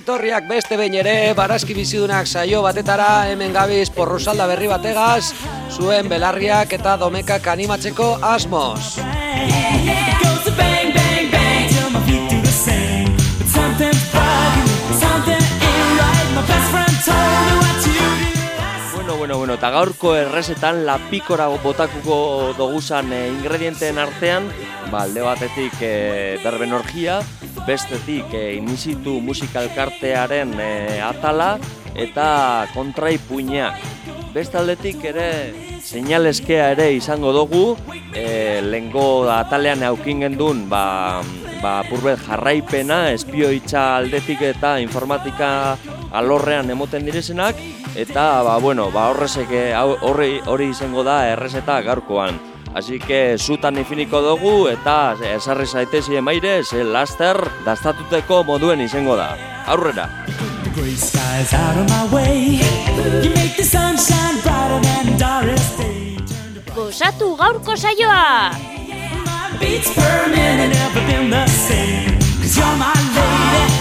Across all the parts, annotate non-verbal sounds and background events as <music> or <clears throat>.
Etorriak beste behin ere, barazki bizidunak saio batetara, hemen gabiz porrusalda berri bategaz, zuen belarriak eta domekak animatzeko asmoz. Bueno, bueno, bueno, eta gaurko errezetan lapikora botakuko doguzan e, ingredienteen artean, ba, alde batetik e, berben orgia, bestetik e, inizitu musikalkartearen e, atala eta kontraipuinak. Beste aldetik ere seinaleskea ere izango dugu, e, lengo atalean aukin gendun, ba, ba, purbet jarraipena, espioitza aldetik eta informatika alorrean emoten direzenak, eta ba, bueno, ba, horrezek horri, hori izango da errezeta gaurkoan. Así que zutan infiniko dugu eta esarri zaitezi emaire, ze laster dastatuteko moduen izango da. Aurrera! Gozatu gaurko saioa! Beats per minute never been the same. Cause you're my lady,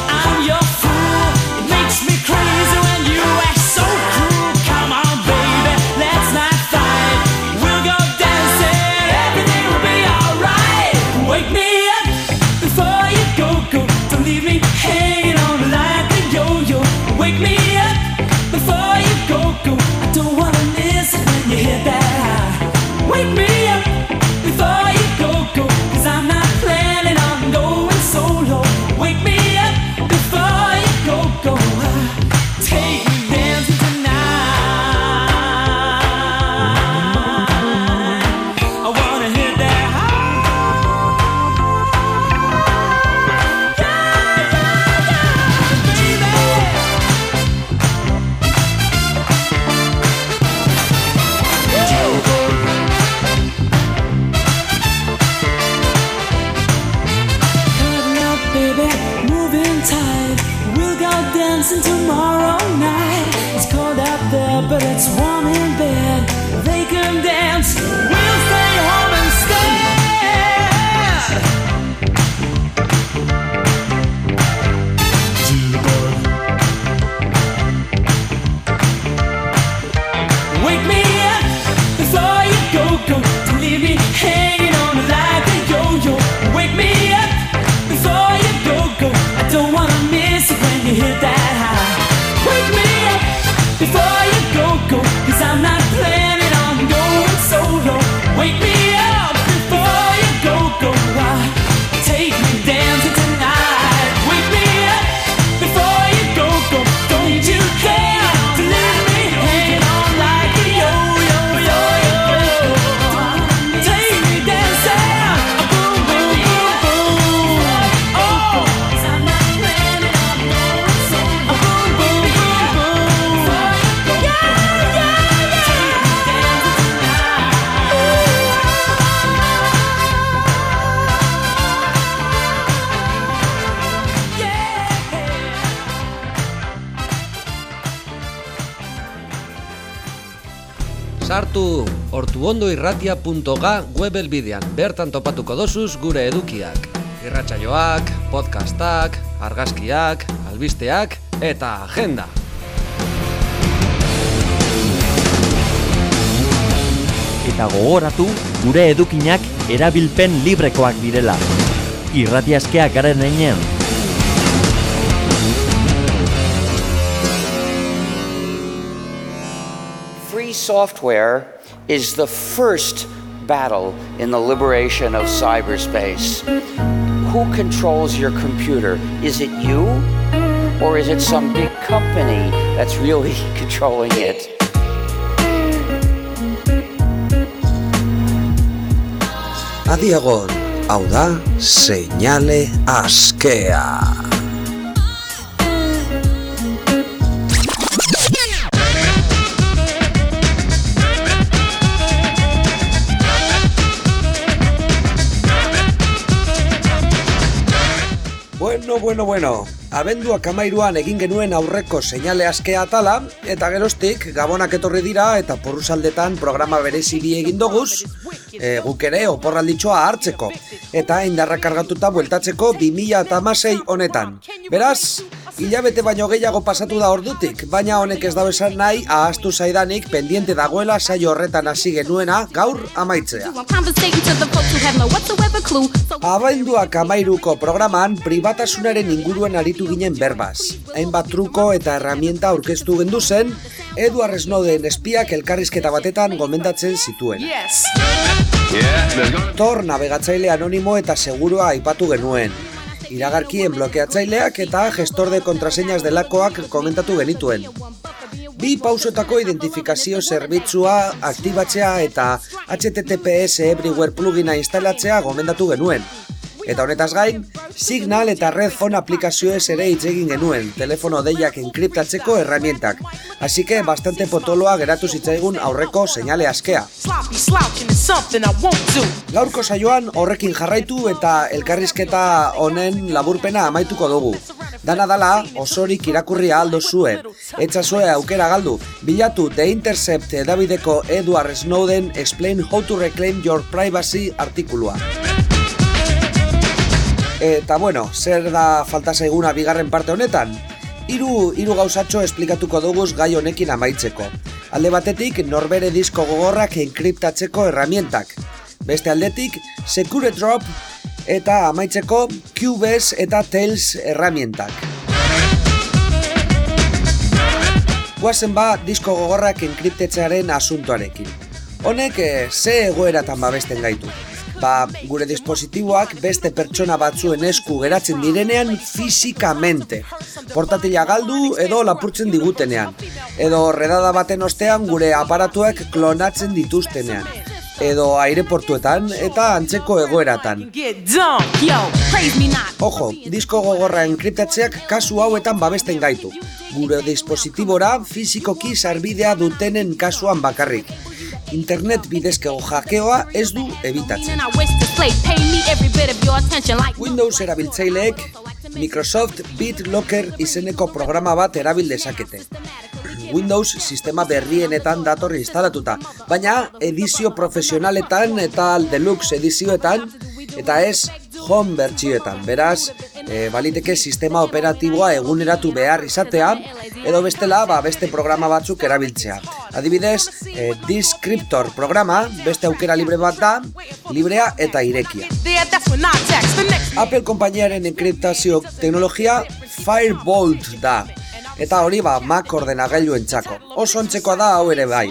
ortuondoirratia.ga web elbidean, bertan topatuko dosuz gure edukiak. Irratsaioak, podcastak, argazkiak, albisteak eta agenda. Eta gogoratu gure edukinak erabilpen librekoak direla. Irratiaskeak garen einean. Free software is the first battle in the liberation of cyberspace. Who controls your computer? Is it you? Or is it some big company that's really <laughs> controlling it? Adiagon, askea. Bueno, bueno, bueno. Abenduak amairuan egin genuen aurreko seinale askea atala, eta geroztik gabonak etorri dira eta porrusaldetan programa bereziri egin doguz, e, guk ere oporralditxoa hartzeko, eta indarra kargatuta bueltatzeko 2006 honetan. Beraz, hilabete baino gehiago pasatu da ordutik, baina honek ez dago esan nahi ahaztu zaidanik pendiente dagoela saio horretan hasi genuena gaur amaitzea. Abenduak amairuko programan pribatasunaren inguruan aritu ginen berbaz. Hainbat truko eta herramienta aurkeztu gendu zen, Edward Snowden espiak elkarrizketa batetan gomendatzen zituen. Tor navegatzaile anonimo eta segurua aipatu genuen. Iragarkien blokeatzaileak eta gestor de kontraseñas delakoak komentatu genituen. Bi pausetako identifikazio zerbitzua aktibatzea eta HTTPS Everywhere plugina instalatzea gomendatu genuen. Eta honetaz gain, Signal eta Red Phone aplikazioez ere hitz egin genuen, telefono deiak enkriptatzeko herramientak. Así que bastante potoloa geratu zitzaigun aurreko seinale askea. Gaurko saioan horrekin jarraitu eta elkarrizketa honen laburpena amaituko dugu. Dana dala osorik irakurria aldo zue. Etxazue aukera galdu, bilatu The Intercept edabideko Edward Snowden Explain How to Reclaim Your Privacy artikulua. Eta bueno, zer da falta zaiguna bigarren parte honetan? Hiru hiru gauzatxo esplikatuko duguz gai honekin amaitzeko. Alde batetik norbere disko gogorrak enkriptatzeko herramientak. Beste aldetik Secure Drop eta amaitzeko Cubes eta Tails herramientak. Guazen ba disko gogorrak enkriptetzearen asuntoarekin. Honek eh, ze egoeratan babesten gaitu. Ba, gure dispositiboak beste pertsona batzuen esku geratzen direnean fizikamente. Portatila galdu edo lapurtzen digutenean. Edo redada baten ostean gure aparatuak klonatzen dituztenean. Edo aireportuetan eta antzeko egoeratan. Ojo, disko gogorra enkriptatzeak kasu hauetan babesten gaitu. Gure dispositibora fizikoki sarbidea dutenen kasuan bakarrik. Internet bidezkego jakeoa ez du ebitatzen. Windows erabiltzaileek Microsoft BitLocker izeneko programa bat erabil dezakete. Windows sistema berrienetan dator instalatuta, baina edizio profesionaletan eta deluxe edizioetan eta ez home bertsioetan. Beraz, e, baliteke sistema operatiboa eguneratu behar izatea edo bestela ba, beste programa batzuk erabiltzea. Adibidez, e, Descriptor programa beste aukera libre bat da, librea eta irekia. Apple konpainiaren enkriptazio teknologia Firebolt da. Eta hori ba Mac ordenagailuentzako. Oso ontzekoa da hau ere bai.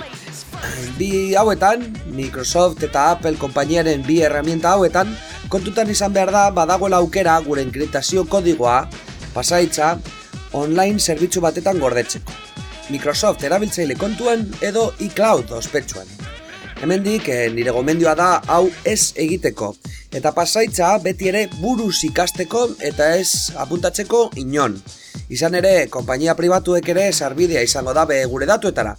Bi hauetan, Microsoft eta Apple konpainiaren bi herramienta hauetan, kontutan izan behar da badagoela aukera gure enkriptazio kodigoa, pasaitza, online zerbitzu batetan gordetzeko. Microsoft erabiltzaile kontuen edo iCloud ospetsuan. Hemendik eh, nire gomendioa da hau ez egiteko. Eta pasaitza beti ere buruz ikasteko eta ez apuntatzeko inon. Izan ere, konpainia pribatuek ere sarbidea izango dabe gure datuetara.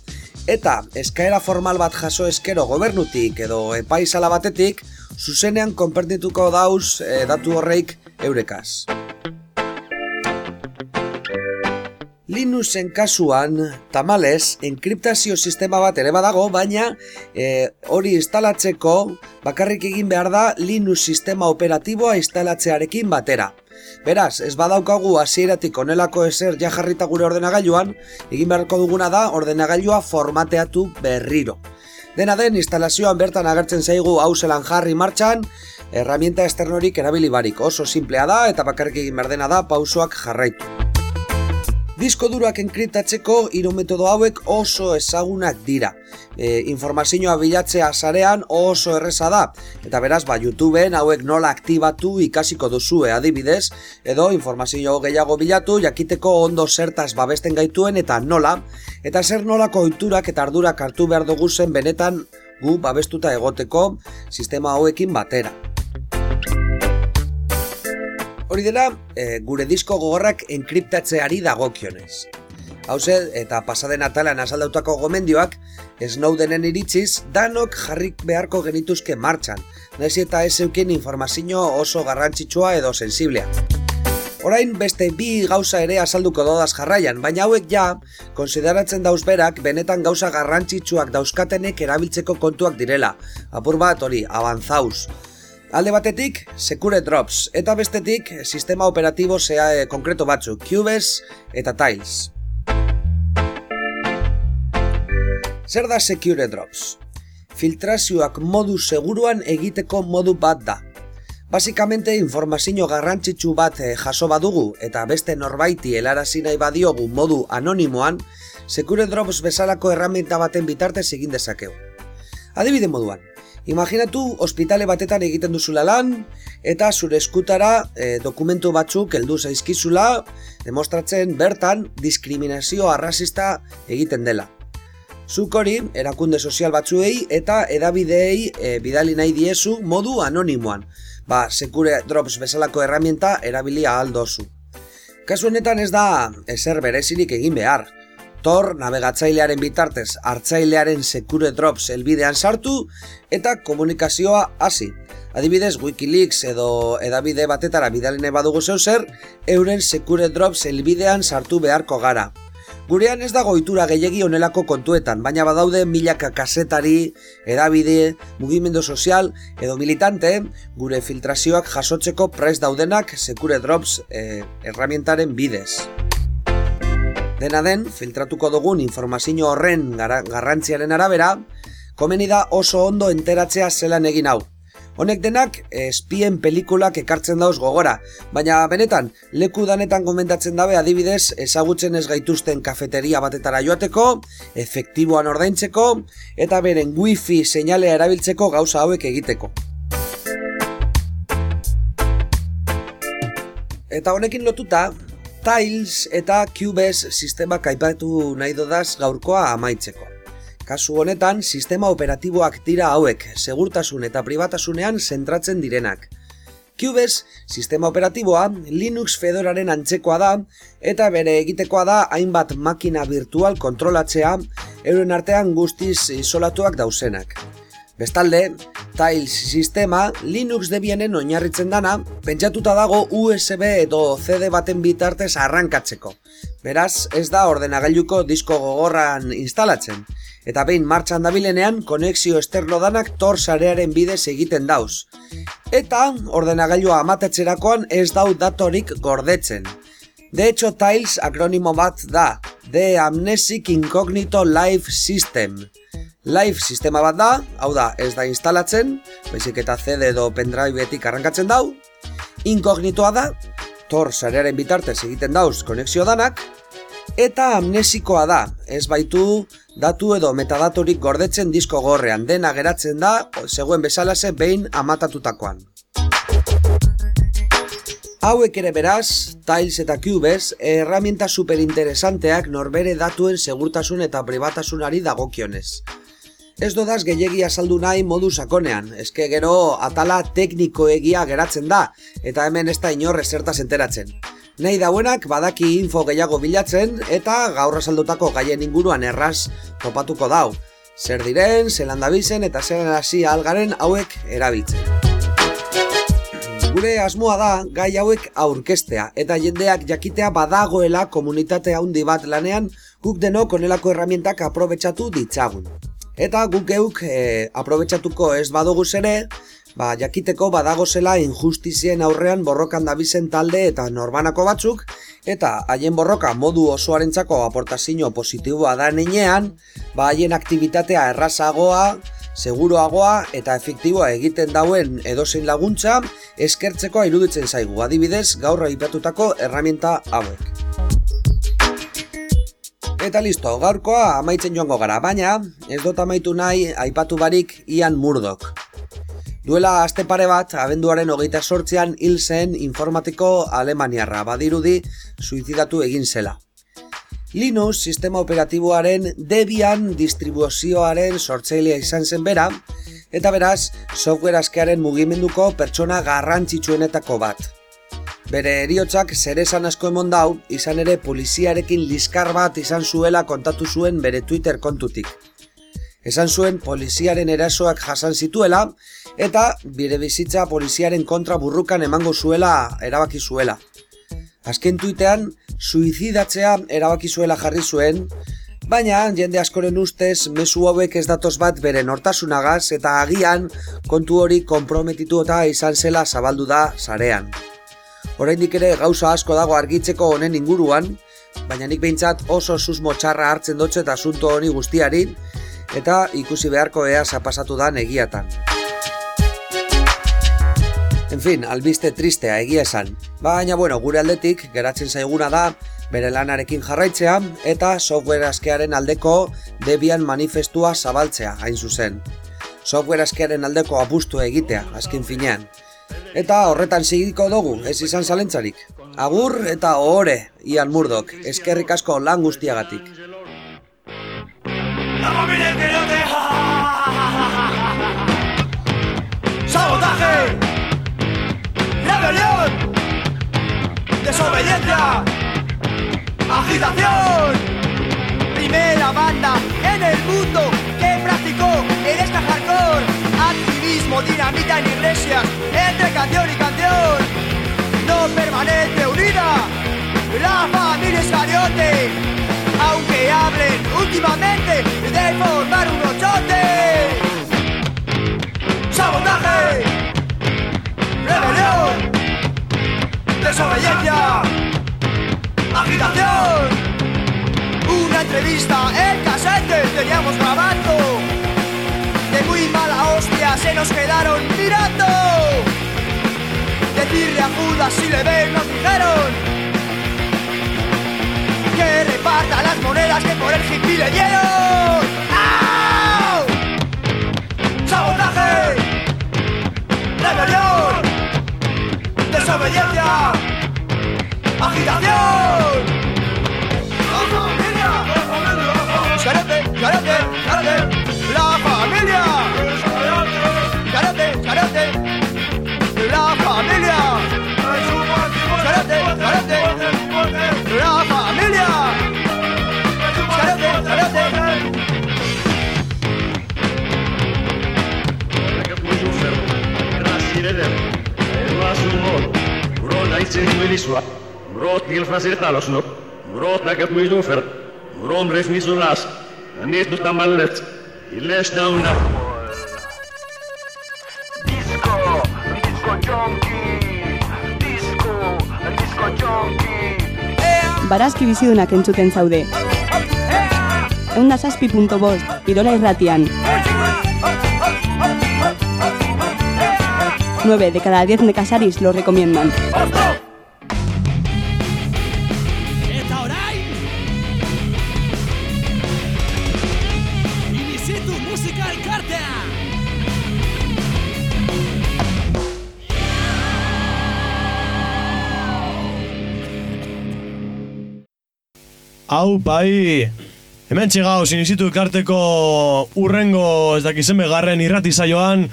Eta eskaera formal bat jaso eskero gobernutik edo epaizala batetik, zuzenean konpertituko dauz eh, datu horreik eurekaz. Linuxen kasuan, tamales, enkriptazio sistema bat ere badago, baina e, hori instalatzeko bakarrik egin behar da Linux sistema operatiboa instalatzearekin batera. Beraz, ez badaukagu hasieratik onelako eser ja jarrita gure ordenagailuan, egin beharko duguna da ordenagailua formateatu berriro. Dena den, instalazioan bertan agertzen zaigu hau zelan jarri martxan, herramienta esternorik erabili barik. Oso simplea da eta bakarrik egin behar dena da pausoak jarraitu. Disko durak enkriptatzeko hiru metodo hauek oso ezagunak dira. E, informazioa bilatzea sarean oso erreza da. Eta beraz, ba, YouTubeen hauek nola aktibatu ikasiko duzue adibidez, edo informazio gehiago bilatu jakiteko ondo zertaz babesten gaituen eta nola, eta zer nolako oiturak eta ardurak hartu behar dugu zen benetan gu babestuta egoteko sistema hauekin batera. Hori dela, e, gure disko gogorrak enkriptatzeari dagokionez. Hauze, eta pasaden atalan azaldautako gomendioak, Snowdenen iritziz, danok jarrik beharko genituzke martxan, nahiz eta ez eukin informazio oso garrantzitsua edo sensiblea. Orain beste bi gauza ere azalduko dodaz jarraian, baina hauek ja, konsideratzen dauz berak, benetan gauza garrantzitsuak dauzkatenek erabiltzeko kontuak direla. Apur bat hori, avanzauz. Alde batetik, Secure Drops, eta bestetik, sistema operatibo zea e, konkreto batzu, Cubes eta Tiles. Zer da Secure Drops? Filtrazioak modu seguruan egiteko modu bat da. Basikamente, informazio garrantzitsu bat eh, jaso badugu eta beste norbaiti helarazi nahi badiogu modu anonimoan, Secure Drops bezalako erraminta baten bitartez egin dezakeu. Adibide moduan, Imaginatu ospitale batetan egiten duzula lan eta zure eskutara e, dokumentu batzuk heldu zaizkizula demostratzen bertan diskriminazio arrazista egiten dela. Zuk hori erakunde sozial batzuei eta edabideei e, bidali nahi diezu modu anonimoan. Ba, sekure drops bezalako erramienta erabilia aldozu. Kasu honetan ez da ezer berezirik egin behar. Tor navegatzailearen bitartez hartzailearen Secure Drops helbidean sartu eta komunikazioa hasi. Adibidez, Wikileaks edo edabide batetara bidaline badugu zeu zer, euren Secure Drops helbidean sartu beharko gara. Gurean ez dago itura gehiegi onelako kontuetan, baina badaude milaka kasetari, edabide, mugimendu sozial edo militante, gure filtrazioak jasotzeko prest daudenak Secure Drops eh, erramientaren bidez. Dena den, filtratuko dugun informazio horren garrantziaren arabera, komeni da oso ondo enteratzea zelan egin hau. Honek denak espien pelikulak ekartzen dauz gogora, baina benetan, leku danetan gomendatzen dabe adibidez ezagutzen ez gaituzten kafeteria batetara joateko, efektiboan ordaintzeko, eta beren wifi seinalea erabiltzeko gauza hauek egiteko. Eta honekin lotuta, Tiles eta Cubes sistema kaipatu nahi dodaz gaurkoa amaitzeko. Kasu honetan, sistema operatiboak dira hauek, segurtasun eta pribatasunean zentratzen direnak. Cubes, sistema operatiboa, Linux Fedoraren antzekoa da, eta bere egitekoa da hainbat makina virtual kontrolatzea, euren artean guztiz isolatuak dauzenak. Bestalde, Tiles sistema Linux Debianen oinarritzen dana, pentsatuta dago USB edo CD baten bitartez arrankatzeko. Beraz, ez da ordenagailuko disko gogorran instalatzen. Eta behin martxan dabilenean, konexio esterno danak tor sarearen bidez egiten dauz. Eta, ordenagailua amatetxerakoan ez dau datorik gordetzen. De hecho, Tiles akronimo bat da, The Amnesic Incognito Life System. Live sistema bat da, hau da, ez da instalatzen, baizik eta CD edo pendriveetik arrankatzen dau. Inkognitoa da, tor sarearen bitartez egiten dauz konexio danak. Eta amnesikoa da, ez baitu datu edo metadatorik gordetzen disko gorrean, dena geratzen da, zegoen bezalase behin amatatutakoan. Hauek ere beraz, Tiles eta Cubes, erramienta superinteresanteak norbere datuen segurtasun eta pribatasunari dagokionez. Ez dodaz gehiegi azaldu nahi modu sakonean, eske gero atala tekniko egia geratzen da, eta hemen ez da inorre zertaz enteratzen. Nahi dauenak badaki info gehiago bilatzen eta gaur azaldutako gaien inguruan erraz topatuko dau. Zer diren, zelan dabizen eta zer hasi algaren hauek erabiltzen. Gure asmoa da gai hauek aurkestea eta jendeak jakitea badagoela komunitate handi bat lanean guk denok onelako erramientak aprobetsatu ditzagun. Eta guk geuk e, aprobetsatuko ez badugu ere, ba, jakiteko badago zela injustizien aurrean borrokan dabizen talde eta norbanako batzuk, eta haien borroka modu osoarentzako aportazio positiboa da nenean, ba, haien aktivitatea errazagoa, seguroagoa eta efektiboa egiten dauen edozein laguntza, eskertzeko iruditzen zaigu, adibidez gaur aipatutako erramienta hauek. Eta listo, gaurkoa amaitzen joango gara, baina ez dut amaitu nahi aipatu barik Ian Murdoch. Duela aste pare bat, abenduaren hogeita sortzean hil zen informatiko alemaniarra, badirudi suizidatu egin zela. Linux sistema operatiboaren Debian distribuzioaren sortzailea izan zen bera, eta beraz, software askearen mugimenduko pertsona garrantzitsuenetako bat. Bere eriotzak zeresan asko emon dau, izan ere poliziarekin liskar bat izan zuela kontatu zuen bere Twitter kontutik. Esan zuen poliziaren erasoak jasan zituela, eta bire bizitza poliziaren kontra burrukan emango zuela erabaki zuela. Azken tuitean, suizidatzea erabaki zuela jarri zuen, baina jende askoren ustez mezu hauek ez datoz bat bere nortasunagaz eta agian kontu hori konprometitu eta izan zela zabaldu da sarean. Oraindik ere gauza asko dago argitzeko honen inguruan, baina nik behintzat oso susmo txarra hartzen dotze eta asunto honi guztiari, eta ikusi beharko ea zapasatu da egiatan. En fin, albiste tristea egia esan. Baina bueno, gure aldetik geratzen zaiguna da bere lanarekin jarraitzea eta software askearen aldeko Debian manifestua zabaltzea hain zuzen. Software askearen aldeko apustu egitea, azken finean. Eta horretan segiko dugu, ez izan zalentzarik. Agur eta ohore, Ian Murdoch, eskerrik asko lan guztiagatik. Desobediencia Agitación. Primera banda en el mundo que practicó el ska hardcore Activismo, dinamita en iglesias Entre canción y canción. No permanece unida La familia Iscariote. Aunque hablen últimamente de formar un ochote. Sabotaje, rebelión, desobediencia, agitación. Una entrevista en casete teníamos grabando. De muy mala hostia se nos quedaron mirando. Decirle a Judas si le ven nos dijeron que reparta las monedas que por el hippie le dieron. ¡Au! ¡Sabotaje! ¡Rebelión! desobediencia, agitación. ¡La familia! ¡La familia! Brood heel van zich alles nog. Brood naar het moet doen ver. Brood is niet zo last. En niet doet dat maar let. Je leest nou naar. Disco, disco junkie. Disco, disco junkie. Barazki bizidunak entzuten zaude. Eunda zazpi punto bost, Irola irratian. 9 de cada 10 nekasaris lo recomiendan. Hau, bai! Hemen txigau, sinizitu elkarteko urrengo, ez dakizen begarren irrati saioan,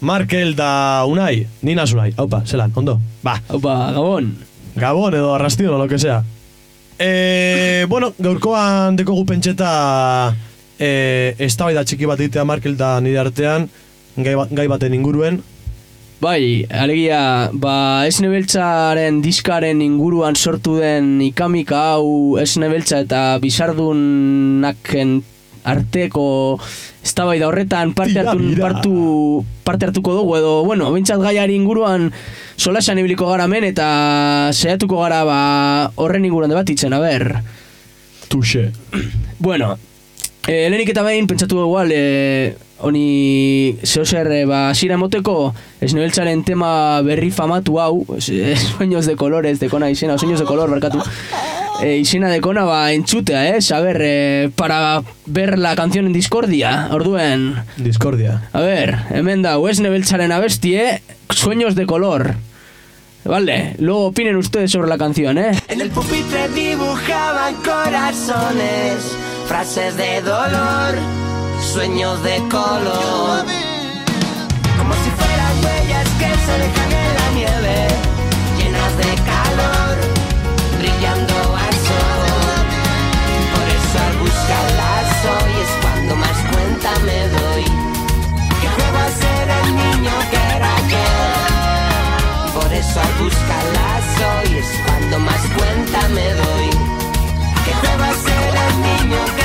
Markel da Unai, nina Unai, haupa, zelan, ondo? Ba. Haupa, Gabon. Gabon edo arrastion o lo que sea. E, <laughs> bueno, gaurkoan dekogu pentxeta e, eztabaida txiki bat egitea Markel da nire artean, gai, ba- gai baten inguruen, Bai, alegia, ba, esne beltzaren diskaren inguruan sortu den ikamika hau esne beltza eta bizardunaken arteko eztabaida horretan parte hartu, partu, parte hartuko dugu edo, bueno, bintzat gaiari inguruan solasan ibiliko gara men eta saiatuko gara ba, horren inguruan debatitzen, a ber. Tuxe. Bueno, eh, lehenik eta behin pentsatu igual, eh, honi zeo zer, eh, ba, asira emoteko, esnebeltzaren tema berri famatu hau, eh, <laughs> sueños de colores, dekona izena, sueños de color, barkatu. Eh, izena dekona, ba, entzutea, eh? A ver, eh, para ver la canción en Discordia, orduen... Discordia. A ver, hemen da, esnebeltzaren abestie, sueños de color. Vale, luego opinen ustedes sobre la canción, ¿eh? En el pupitre dibujaban corazones, frases de dolor, sueños de color. Como si fueran huellas que se dejan en la nieve, llenas de calor, brillando al sol. Por eso al buscarlas hoy es cuando más cuenta me doy. Que juego a ser el niño que era ayer. Por eso al buscarlas hoy es cuando más cuenta me doy. Que juego a ser el niño que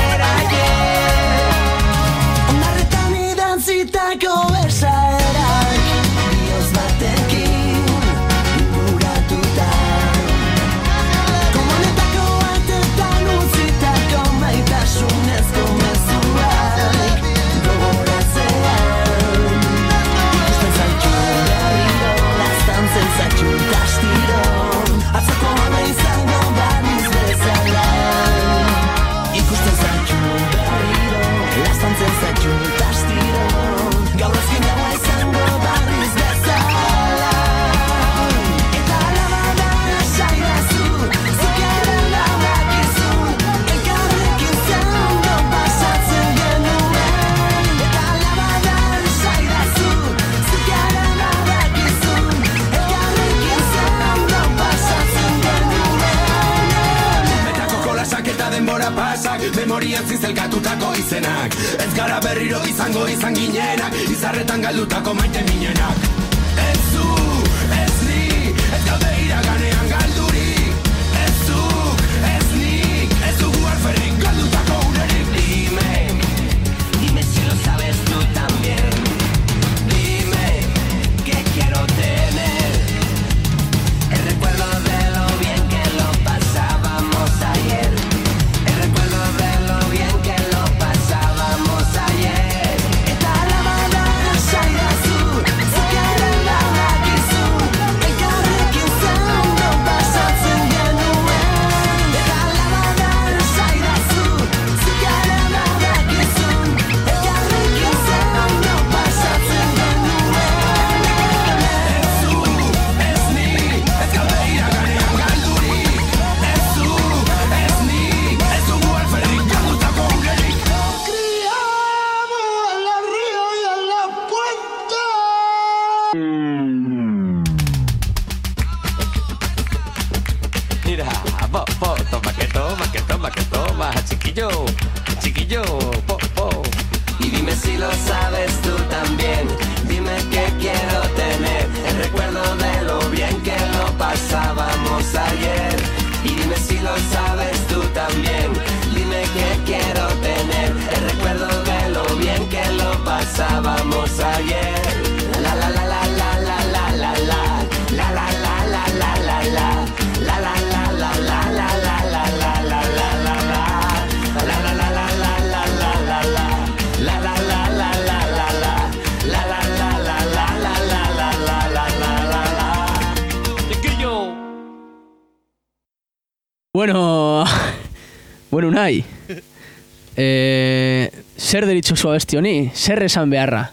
deritzozu abesti honi? Zer esan beharra?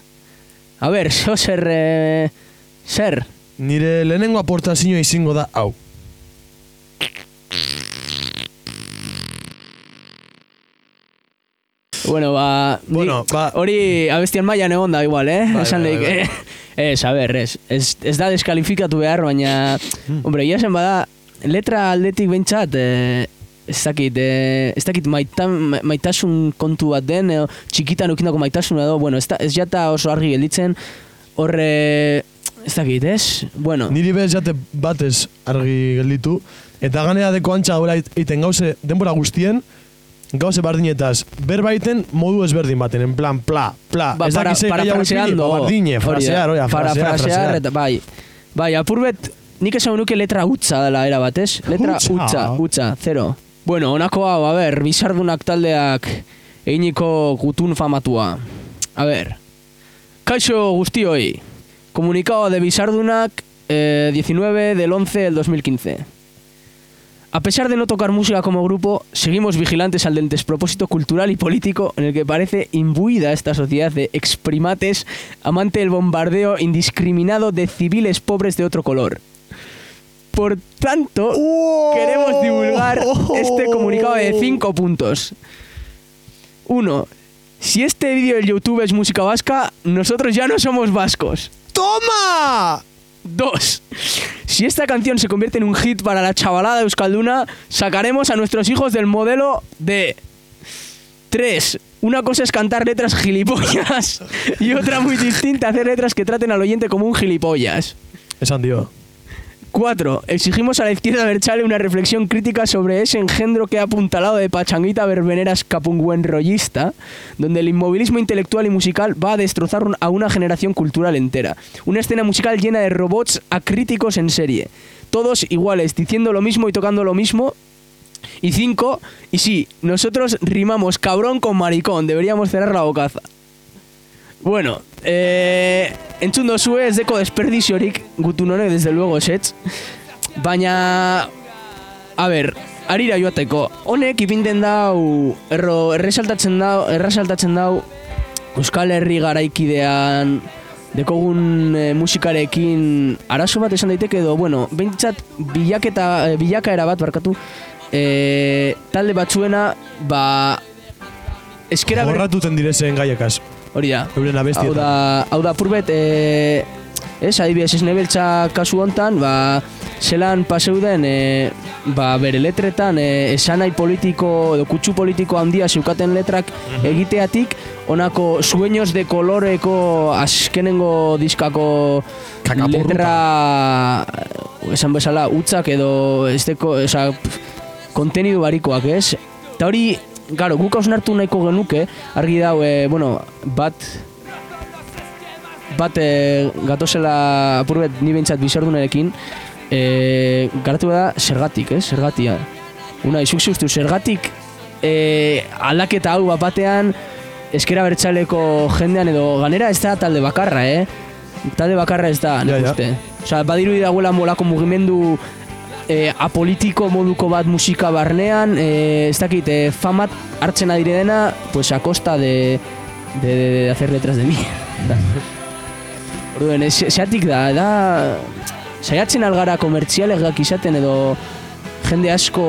A ber, zo zer... Eh, zer? Nire lehenengo aportazioa izango da hau. Bueno, ba... Bueno, ba... Hori abestian mailan egon da igual, eh? Bai, Esan bai, bai. eh? Ez, a ber, ez, ez, ez da deskalifikatu behar, baina... Hmm. Hombre, ia zen bada, letra aldetik behintzat, eh, ez dakit, eh, ez dakit maita, ma- maitasun kontu bat den, edo txikitan ukindako maitasun edo, bueno, ez, da, ez jata oso argi gelditzen, horre, ez dakit, ez? Bueno, Niri bez jate batez argi gelditu. Eta ganea deko antxa hola egiten gauze denbora guztien, gauze bardinetaz, berbaiten modu ezberdin baten, en plan, pla, pla, ba, ez gehiago ipini, fraseando, ba, bardine, frasear, oia, frasear, frasear, eta bai, bai, apurbet, nik esan nuke letra utza dela era bat, ez? Letra Hutsa. utza, utza, zero. Bueno, honako hau, a ber, bizardunak taldeak eginiko gutun famatua. A ber, Kaixo guztioi. Comunicado de Bisardunak eh, 19 del 11 del 2015. A pesar de no tocar música como grupo, seguimos vigilantes al del despropósito cultural y político en el que parece imbuida esta sociedad de exprimates amante del bombardeo indiscriminado de civiles pobres de otro color. Por tanto, queremos divulgar este comunicado de cinco puntos. Uno, si este vídeo del YouTube es música vasca, nosotros ya no somos vascos. ¡Toma! Dos, si esta canción se convierte en un hit para la chavalada de Euskalduna, sacaremos a nuestros hijos del modelo de... Tres, una cosa es cantar letras gilipollas <laughs> y otra muy distinta hacer letras que traten al oyente como un gilipollas. Esan dio. 4. Exigimos a la izquierda Berchale una reflexión crítica sobre ese engendro que ha apuntalado de pachanguita verbeneras capungüenrollista, donde el inmovilismo intelectual y musical va a destrozar a una generación cultural entera. Una escena musical llena de robots acríticos en serie. Todos iguales, diciendo lo mismo y tocando lo mismo. Y 5. Y sí, nosotros rimamos cabrón con maricón, deberíamos cerrar la bocaza. Bueno, eh, entzun dozue ez deko desperdiziorik gutun honek desde luego esetz. Baina, a ber, arira joateko, honek ipinten dau, erro, erresaltatzen dau, erresaltatzen dau, Euskal Herri garaikidean dekogun e, musikarekin arazo bat esan daiteke edo, bueno, behintzat bilaketa, e, bilakaera bat barkatu, e, talde batzuena, ba, eskera Jorratuten direzen gaiekaz. Hori da. Euren Hau abestietan. da, hau da purbet, e, ez, adibidez, ez nebeltza kasu hontan, ba, zelan paseuden, e, ba, bere letretan, e, esanai politiko, edo kutsu politiko handia zeukaten letrak egiteatik, honako sueños de koloreko azkenengo diskako letra, esan bezala, utzak edo, ez deko, oza, kontenidu barikoak, ez? Eta hori, Claro, guk hausnartu nahiko genuke, argi dau, e, bueno, bat bat e, gatozela apurbet ni behintzat bizardunarekin e, garatu da zergatik, ez? Zergatia. Una, izuk zuztu, zergatik e, aldaketa hau bat batean eskera bertxaleko jendean edo ganera ez da talde bakarra, eh? Talde bakarra ez da, nik Ja, ja. Osa, badiru dagoela molako mugimendu e, apolitiko moduko bat musika barnean, e, ez dakit, e, famat hartzen adire dena, pues a costa de, de, de, de hacer letras de mi. <laughs> Orduen, ez- zeatik da, da, saiatzen algara komertzialegak izaten edo jende asko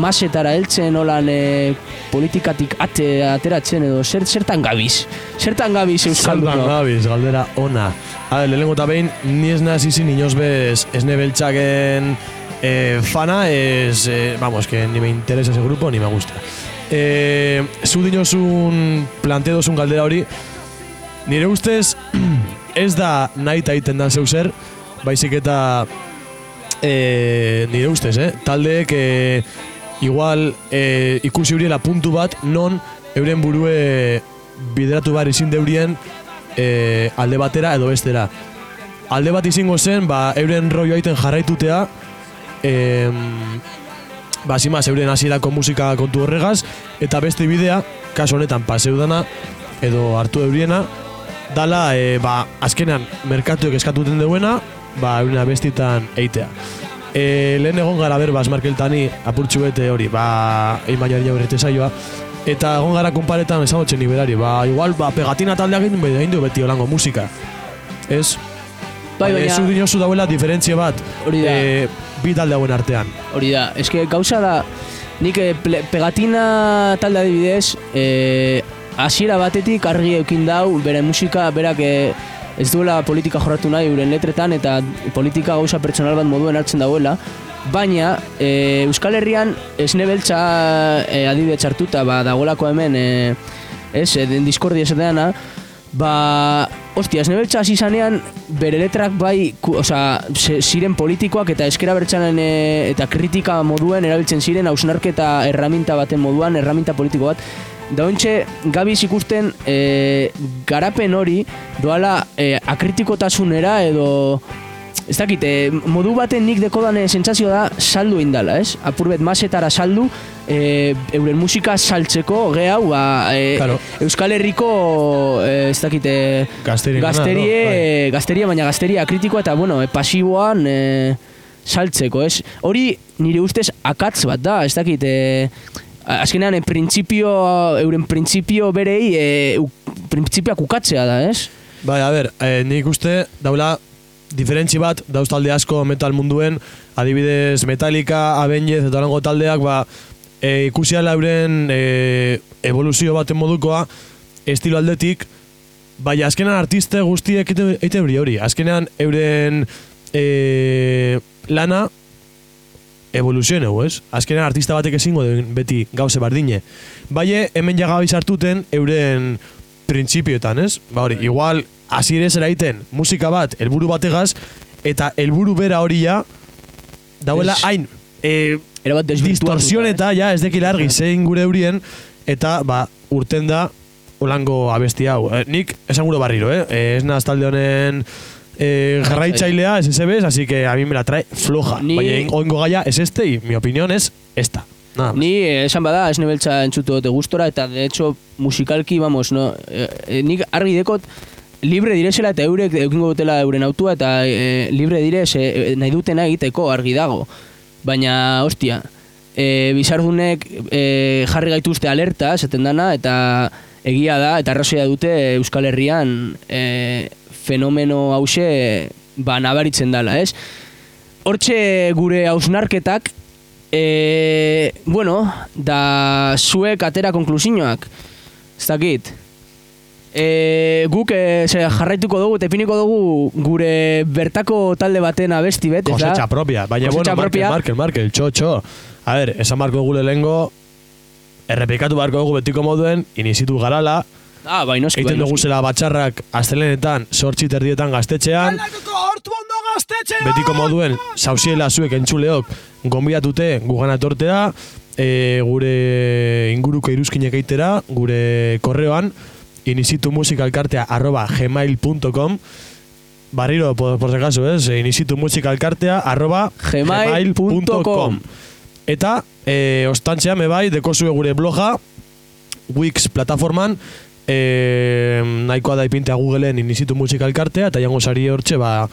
masetara heltzen holan e, politikatik ate, ateratzen edo zer, zertan gabiz, zertan gabiz Zaldan Euskalduno. gabiz, galdera ona. A ver, lehenengo eta behin, ni ez naz izin inoz bez esne beltzaken eh, fana, es, eh, vamos, que ni me interesa ese grupo, ni me gusta. Eh, zu dinozun, planteodozun galdera hori, nire ustez, <clears throat> ez da nahi eta egiten dan zeu zer, baizik eta eh, nire ustez, eh? Taldeek eh, igual eh, ikusi huriela puntu bat non euren burue bideratu behar izin deurien eh, alde batera edo bestera. Alde bat izango zen, ba, euren rollo aiten jarraitutea, em, ba, zimaz, euren hasierako musika kontu horregaz, eta beste bidea, kasu honetan paseu dana, edo hartu euriena, dala, e, ba, azkenean, merkatuek eskatuten duena, ba, euren abestitan eitea. E, lehen egon gara berbaz, Markeltani, apurtxu bete hori, ba, egin baino harin jaurrete saioa, eta egon gara konparetan esan dutxen niberari, ba, igual, ba, pegatina taldeak egin du beti holango musika. Ez? Bai, baina- Zu dinozu dauela diferentzia bat, Hori da. e, bi talde hauen artean. Hori da, eske gauza da, nik eh, ple- pegatina talde adibidez, eh, hasiera batetik argi eukin dau, bere musika, berak ez duela politika jorratu nahi euren letretan, eta politika gauza pertsonal bat moduen hartzen dauela, baina eh, Euskal Herrian esne beltza eh, adibidez hartuta, ba, dagoelako hemen, eh, ez, den diskordia esateana, ba, ostia, esne beltza hasi zanean, bere letrak bai, se- ziren politikoak eta eskera bertxanen e, eta kritika moduen erabiltzen ziren hausnarketa erraminta baten moduan, erraminta politiko bat. Da ontxe, gabiz ikusten e, garapen hori doala e, akritikotasunera edo ez dakit, eh, modu baten nik dekodan sentsazio da saldu indala, ez? Apurbet masetara saldu, eh, euren musika saltzeko ge hau, ba, eh, Claro. Euskal Herriko, eh, ez dakit, eh, Gazteria gazterie, no? Bai. gazteria, baina gazteria kritikoa eta, bueno, eh, pasiboan eh, saltzeko, ez? Hori nire ustez akatz bat da, ez dakit, eh, azkenean, eh, printzipio, euren printzipio berei, eh, u- printzipioak ukatzea da, ez? Bai, a ber, eh, nik uste daula diferentzi bat dauz talde asko metal munduen, adibidez Metallica, Avenged eta orango taldeak, ba, e, ikusi ala euren e, evoluzio baten modukoa, estilo aldetik, baina azkenan artiste guztiek eite, hori hori, azkenean euren e, lana evoluzioneu, ez? Azkenean artista batek ezingo den beti gauze bardine. Baie, hemen jagabiz hartuten euren printzipioetan, ez? Ba hori, igual, hasiere zera egiten musika bat, helburu bategaz, eta helburu bera hori ja, dauela Ez- hain, e, distorsion eta ja, ez dekila argi zein gure eurien, eta ba, urten da, olango abesti hau. Eh, nik, esan gure barriro, eh? eh ez naz talde honen eh, jarraitzailea, ez SBs, así que a mí me la trae floja. Ni- Baina oingo gaia es este, y mi opinión es esta. Nada más. Ni eh, esan bada, ez nebeltza entzutu dute gustora, eta de hecho musikalki, vamos, no, eh, eh, nik argi dekot, libre direzela eta eurek eukingo dutela euren autua eta eh, libre direz eh, nahi dutena egiteko argi dago. Baina, ostia, eh, bizardunek eh, jarri gaituzte alerta, esaten dana, eta egia da, eta arrazoia dute Euskal Herrian eh, fenomeno hause ba, nabaritzen dala, ez? Hortxe gure hausnarketak, e, bueno, da zuek atera konklusioak. Ez dakit. E, guk e, ze, jarraituko dugu, eta ipiniko dugu gure bertako talde baten abesti bet, ez da? Cosecha propia. Baina, bueno, Markel, propia. Markel, Markel, txo, txo. A ver, esan marko gule lengo, errepikatu barko dugu betiko moduen, inizitu garala, Ah, bai, noski, bai, Egiten dugu zela batxarrak astelenetan, sortxi terdietan gaztetxean. Betiko moduen, sausiela zuek entzuleok, gonbiatute gugan atortea, e, gure inguruko iruzkinek eitera, gure korreoan, inizitu arroba gmail.com Barriro, por, por si acaso, ez? Inizitu musikalkartea arroba Gmail.com. Eta, e, ostantxea, me bai, dekozue gure bloga, Wix plataforman, e, nahikoa da ipintea Googleen inizitu musikalkartea, eta jango sari hortxe, ba,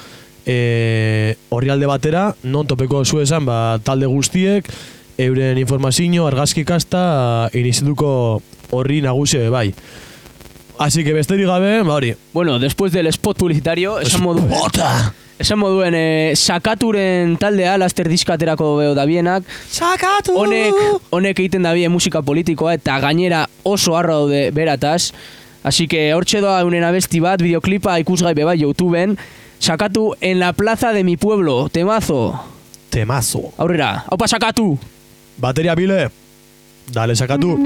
e, orrialde batera, non topeko zu esan, ba, talde guztiek, euren informazio, argazki kasta, inizituko horri nagusi be bai. Así que besterik gabe, ba hori. Bueno, después del spot publicitario, esan moduen... Esan moduen, eh, sakaturen taldea, laster diskaterako beho dabienak. Sakatu! Honek, honek egiten dabie musika politikoa eta gainera oso harra daude berataz. Así que hortxe doa eunen abesti bat, videoklipa ikusgai beba YouTubeen. Sakatu en la plaza de mi pueblo, temazo. Temazo. Aurrera, haupa sakatu! Bateria bile, dale sakatu.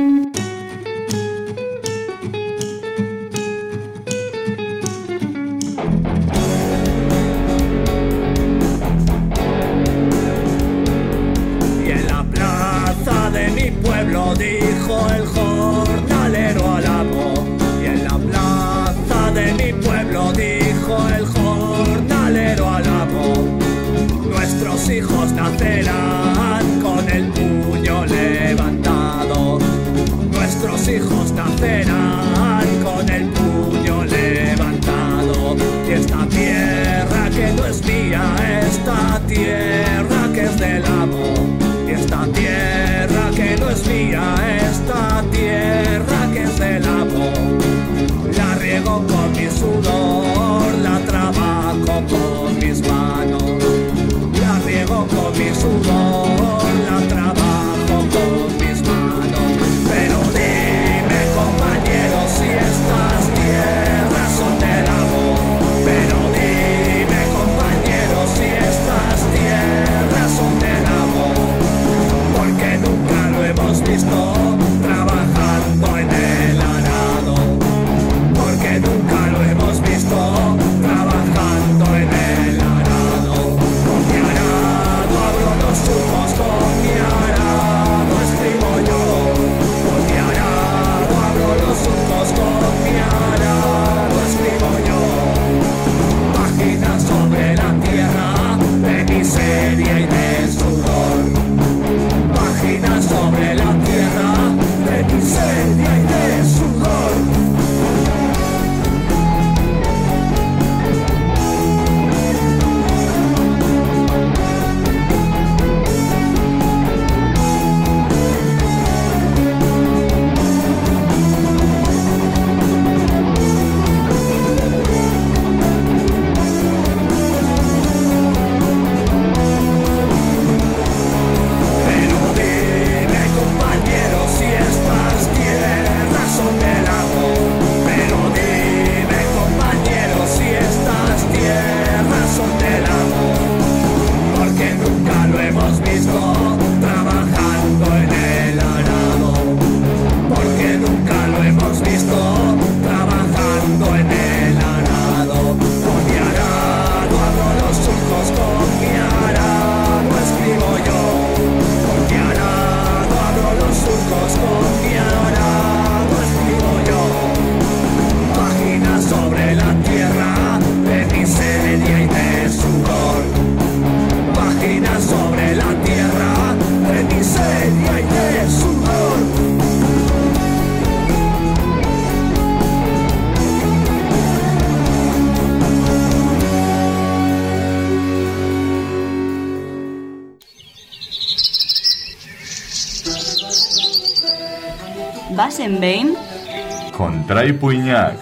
Kontraipuinak.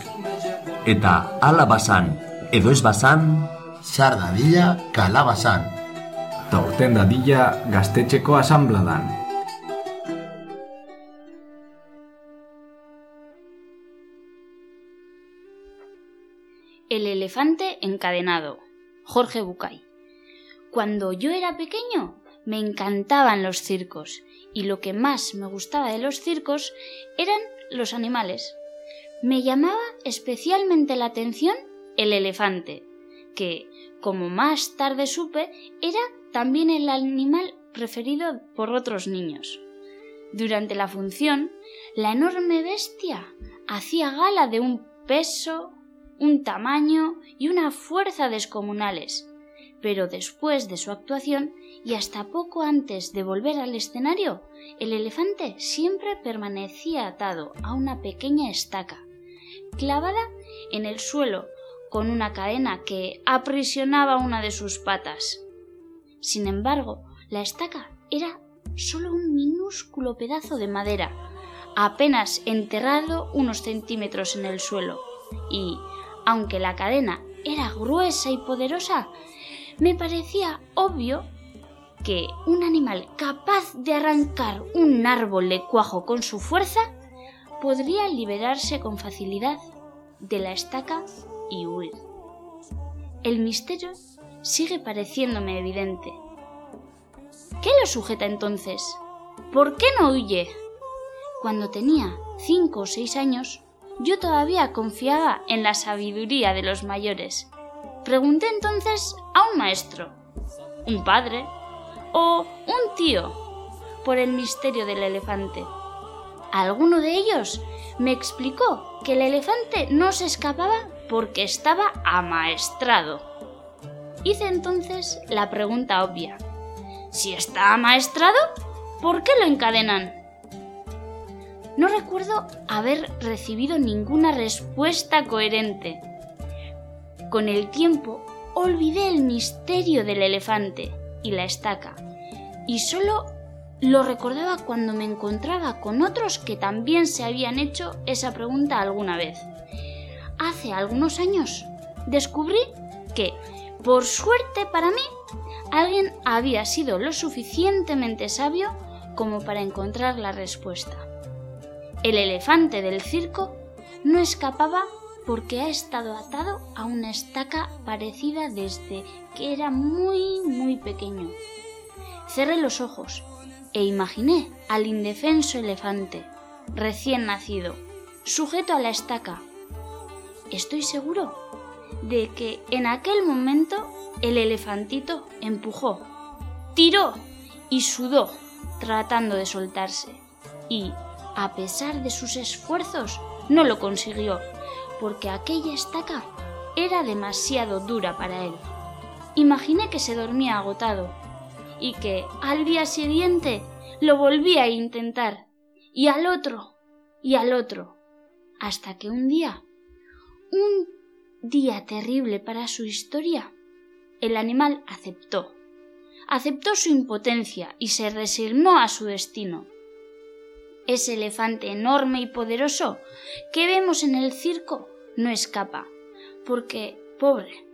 Eta ala bazan, edo ez bazan, Zar dadila kalabazan. Eta urten dadila gaztetxeko asambladan. El elefante encadenado. Jorge Bucay. Cuando yo era pequeño, me encantaban los circos y lo que más me gustaba de los circos eran los animales. Me llamaba especialmente la atención el elefante, que, como más tarde supe, era también el animal preferido por otros niños. Durante la función, la enorme bestia hacía gala de un peso, un tamaño y una fuerza descomunales. Pero después de su actuación y hasta poco antes de volver al escenario, el elefante siempre permanecía atado a una pequeña estaca, clavada en el suelo con una cadena que aprisionaba una de sus patas. Sin embargo, la estaca era solo un minúsculo pedazo de madera, apenas enterrado unos centímetros en el suelo, y, aunque la cadena era gruesa y poderosa, me parecía obvio que un animal capaz de arrancar un árbol de cuajo con su fuerza podría liberarse con facilidad de la estaca y huir. El misterio sigue pareciéndome evidente. ¿Qué lo sujeta entonces? ¿Por qué no huye? Cuando tenía cinco o seis años, yo todavía confiaba en la sabiduría de los mayores. Pregunté entonces a un maestro, un padre o un tío por el misterio del elefante. Alguno de ellos me explicó que el elefante no se escapaba porque estaba amaestrado. Hice entonces la pregunta obvia. Si está amaestrado, ¿por qué lo encadenan? No recuerdo haber recibido ninguna respuesta coherente. Con el tiempo olvidé el misterio del elefante y la estaca, y solo lo recordaba cuando me encontraba con otros que también se habían hecho esa pregunta alguna vez. Hace algunos años descubrí que, por suerte para mí, alguien había sido lo suficientemente sabio como para encontrar la respuesta. El elefante del circo no escapaba porque ha estado atado a una estaca parecida desde que era muy, muy pequeño. Cerré los ojos e imaginé al indefenso elefante, recién nacido, sujeto a la estaca. Estoy seguro de que en aquel momento el elefantito empujó, tiró y sudó tratando de soltarse. Y, a pesar de sus esfuerzos, no lo consiguió, porque aquella estaca era demasiado dura para él. Imaginé que se dormía agotado y que al día siguiente lo volvía a intentar, y al otro, y al otro, hasta que un día, un día terrible para su historia, el animal aceptó. Aceptó su impotencia y se resignó a su destino. Ese elefante enorme y poderoso que vemos en el circo no escapa, porque, pobre,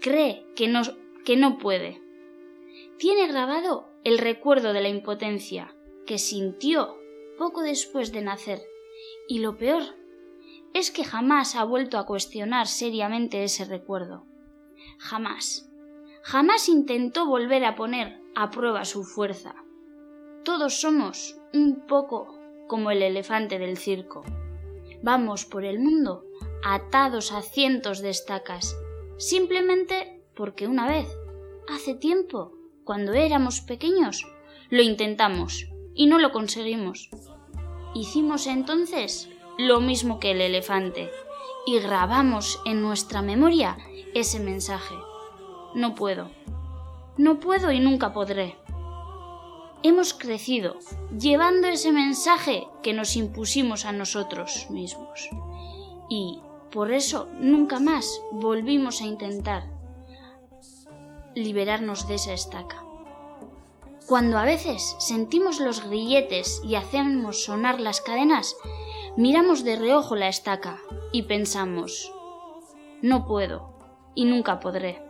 cree que no, que no puede. Tiene grabado el recuerdo de la impotencia que sintió poco después de nacer, y lo peor es que jamás ha vuelto a cuestionar seriamente ese recuerdo. Jamás. Jamás intentó volver a poner a prueba su fuerza. Todos somos un poco como el elefante del circo. Vamos por el mundo atados a cientos de estacas, simplemente porque una vez, hace tiempo, cuando éramos pequeños, lo intentamos y no lo conseguimos. Hicimos entonces lo mismo que el elefante y grabamos en nuestra memoria ese mensaje. No puedo. No puedo y nunca podré. Hemos crecido llevando ese mensaje que nos impusimos a nosotros mismos. Y por eso nunca más volvimos a intentar liberarnos de esa estaca. Cuando a veces sentimos los grilletes y hacemos sonar las cadenas, Miramos de reojo la estaca y pensamos, no puedo y nunca podré.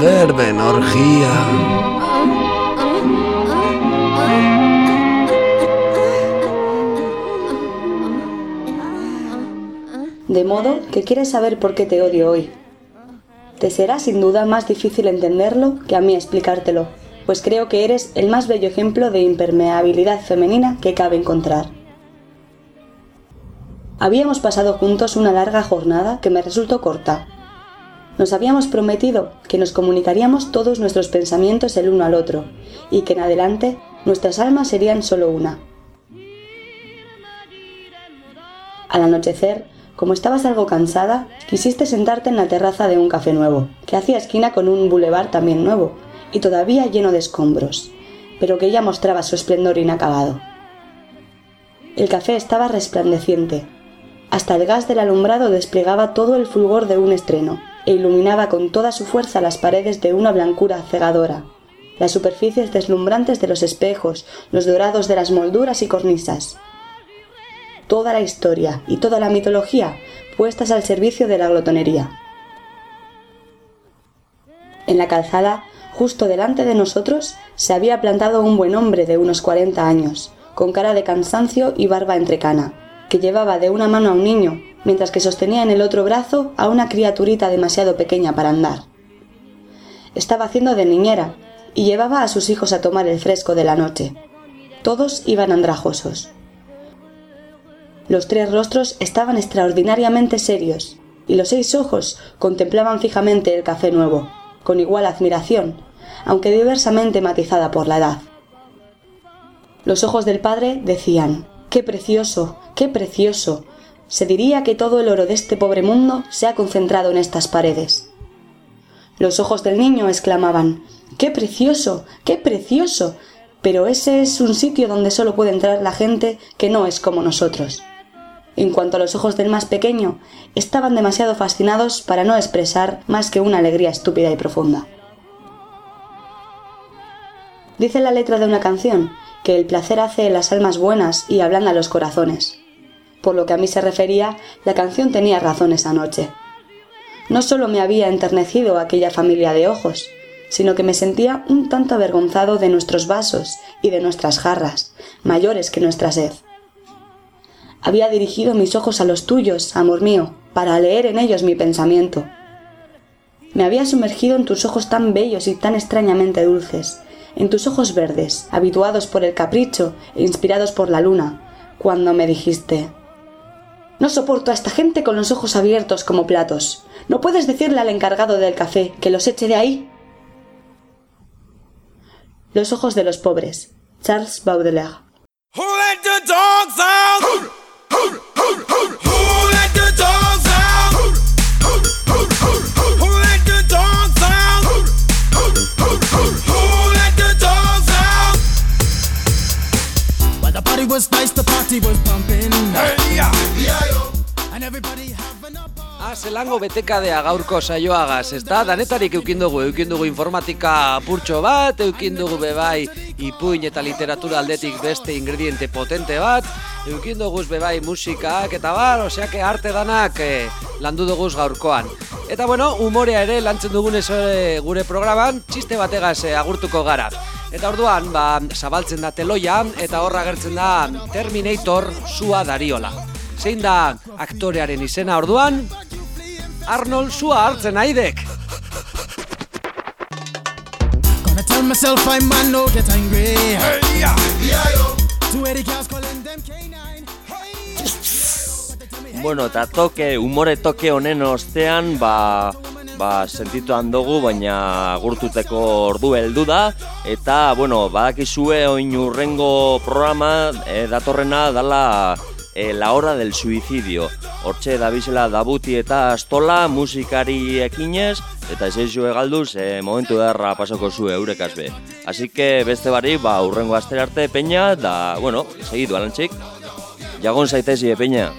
Berben orgia. De modo que quieres saber por qué te odio hoy. Te será sin duda más difícil entenderlo que a mí explicártelo, pues creo que eres el más bello ejemplo de impermeabilidad femenina que cabe encontrar. Habíamos pasado juntos una larga jornada que me resultó corta. Nos habíamos prometido que nos comunicaríamos todos nuestros pensamientos el uno al otro y que en adelante nuestras almas serían solo una. Al anochecer, como estabas algo cansada, quisiste sentarte en la terraza de un café nuevo, que hacía esquina con un bulevar también nuevo y todavía lleno de escombros, pero que ya mostraba su esplendor inacabado. El café estaba resplandeciente, Hasta el gas del alumbrado desplegaba todo el fulgor de un estreno e iluminaba con toda su fuerza las paredes de una blancura cegadora, las superficies deslumbrantes de los espejos, los dorados de las molduras y cornisas. Toda la historia y toda la mitología puestas al servicio de la glotonería. En la calzada, justo delante de nosotros, se había plantado un buen hombre de unos 40 años, con cara de cansancio y barba entrecana, que llevaba de una mano a un niño, mientras que sostenía en el otro brazo a una criaturita demasiado pequeña para andar. Estaba haciendo de niñera y llevaba a sus hijos a tomar el fresco de la noche. Todos iban andrajosos. Los tres rostros estaban extraordinariamente serios, y los seis ojos contemplaban fijamente el café nuevo, con igual admiración, aunque diversamente matizada por la edad. Los ojos del padre decían, ¡Qué precioso! ¡Qué precioso! Se diría que todo el oro de este pobre mundo se ha concentrado en estas paredes. Los ojos del niño exclamaban, ¡Qué precioso! ¡Qué precioso! Pero ese es un sitio donde solo puede entrar la gente que no es como nosotros. En cuanto a los ojos del más pequeño, estaban demasiado fascinados para no expresar más que una alegría estúpida y profunda. Dice la letra de una canción que el placer hace las almas buenas y ablanda los corazones. Por lo que a mí se refería, la canción tenía razón esa noche. No solo me había enternecido aquella familia de ojos, sino que me sentía un tanto avergonzado de nuestros vasos y de nuestras jarras, mayores que nuestra sed. Había dirigido mis ojos a los tuyos, amor mío, para leer en ellos mi pensamiento. Me había sumergido en tus ojos tan bellos y tan extrañamente dulces, en tus ojos verdes, habituados por el capricho e inspirados por la luna, cuando me dijiste No soporto a esta gente con los ojos abiertos como platos. ¿No puedes decirle al encargado del café que los eche de ahí? Los ojos de los pobres. Charles Baudelaire. Zelango betekadea gaurko saioagaz, da? Danetarik eukin dugu, eukin dugu informatika apurtxo bat, eukin dugu bebai ipuin eta literatura aldetik beste ingrediente potente bat, eukin duguz bebai musikak eta bar, oseake arte danak eh, landu duguz gaurkoan. Eta bueno, umorea ere lantzen dugunez eh, gure programan, txiste bategaz eh, agurtuko gara. Eta orduan, ba, zabaltzen da teloia eta horra agertzen da Terminator sua dariola. Zein da aktorearen izena orduan? Arnold sua hartzen aidek. Gonna tell myself I'm man, no get angry. Two Eddie cows calling them canine. Bueno, eta toke, umore toke honen ostean, ba, ba, sentituan dugu, baina gurtuteko ordu heldu da, eta, bueno, badakizue oin urrengo programa e, datorrena dala e, La Hora del Suicidio. Hortxe dabizela dabuti eta astola, musikari ekinez, eta ez eizu egalduz, e, momentu darra pasoko zu eurekaz be. Así que beste bari, ba, urrengo astera arte peña, da, bueno, segidu alantzik. Jagon zaitezi, peña.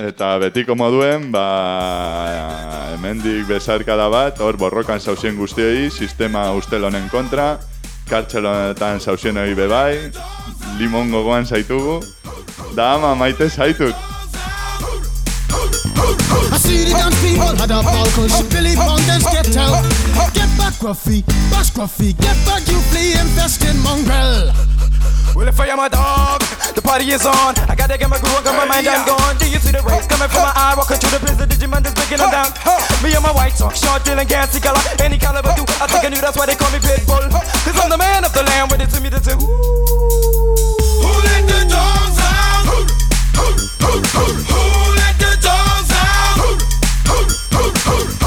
Eta betiko moduen, ba, hemendik bezarkada bat, hor borrokan zauzien guztioi, sistema ustel honen kontra, kartxel honetan zauzien hori bebai, limon gogoan zaitugu, da ama maite zaitut. I see the dance people had a ball cause Billy Fountains get out. Get back, Gruffy, bash Gruffy, get back, you flea infested mongrel. Well, if I am a dog, The party is on. I gotta get my groove on, my mind I'm gone. Do you see the rays coming from my eye? Walking through the prison, Digimon is breaking them down. Me and my white talk, short, dealing, gassy color, any caliber do. I think I knew that's why they call me Pitbull. Cause I'm the man of the land with it to me to do. Who let the dogs out? Who, who, who, who, who let the dogs out? Who, who, who, who?